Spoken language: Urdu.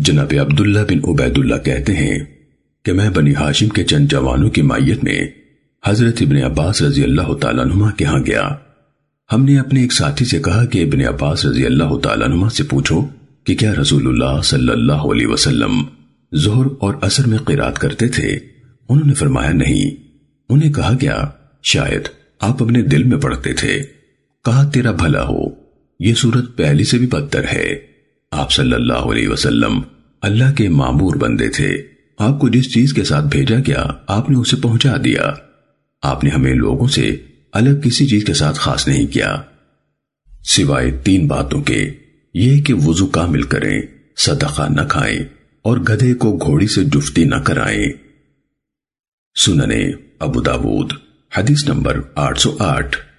جناب عبداللہ بن عبید اللہ کہتے ہیں کہ میں بنی ہاشم کے چند جوانوں کی مائیت میں حضرت ابن عباس رضی اللہ تعالیٰ نما کے ہاں گیا۔ ہم نے اپنے ایک ساتھی سے کہا کہ ابن عباس رضی اللہ تعالیٰ نما سے پوچھو کہ کیا رسول اللہ صلی اللہ علیہ وسلم ظہر اور اثر میں قرات کرتے تھے؟ انہوں نے فرمایا نہیں۔ انہیں کہا گیا، شاید آپ اپنے دل میں پڑھتے تھے۔ کہا، تیرا بھلا ہو، یہ صورت پہلی سے بھی بدتر ہے۔ آپ صلی اللہ علیہ وسلم اللہ کے معمور بندے تھے۔ آپ کو جس چیز کے ساتھ بھیجا گیا، آپ نے اسے پہنچا دیا۔ آپ نے ہمیں لوگوں سے الگ کسی چیز کے ساتھ خاص نہیں کیا۔ سوائے تین باتوں کے، یہ کہ وضو کامل کریں، صدقہ نہ کھائیں اور گدھے کو گھوڑی سے جفتی نہ کرائیں۔ سننے ابو داود، حدیث نمبر آٹھ سو آٹھ۔